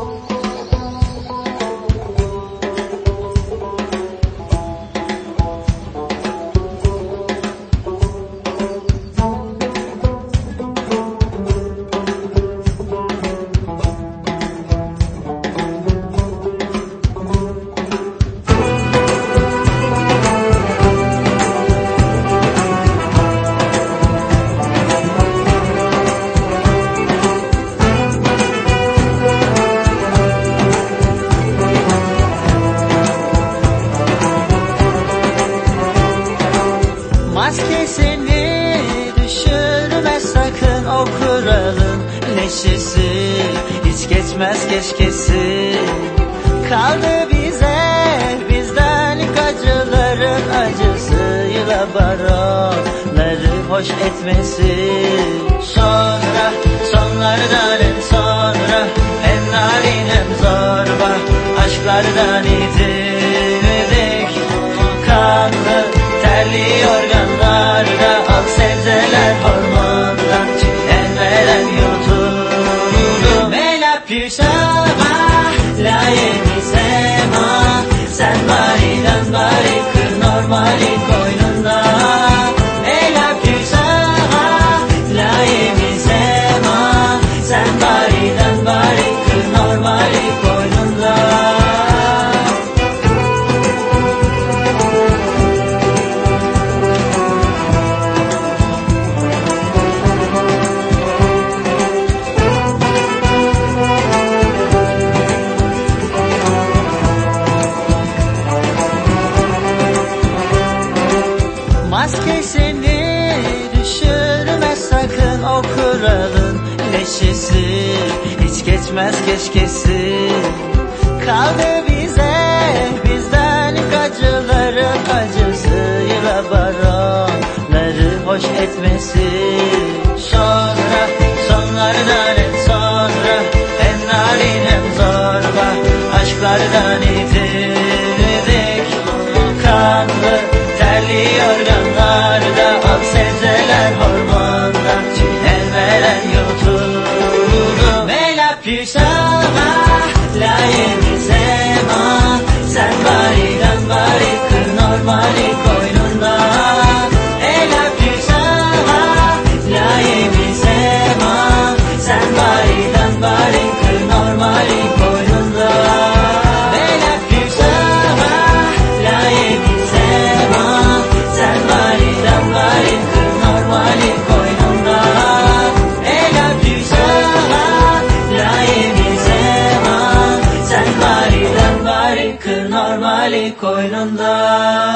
algo neşesi Hiç geçmez keşkesi. Kaldı bize bizden acıların acısıyla baronları hoş etmesi. Sonra sonlardan en sonra. En narin hem zorba Aşklardan itildik Dışarıda layemiz hema Sen bari dan o kuralın leşesi Hiç geçmez keşkesi. Kaldı bize bizden acıların acısıyla baronları hoş etmesi normali koynunda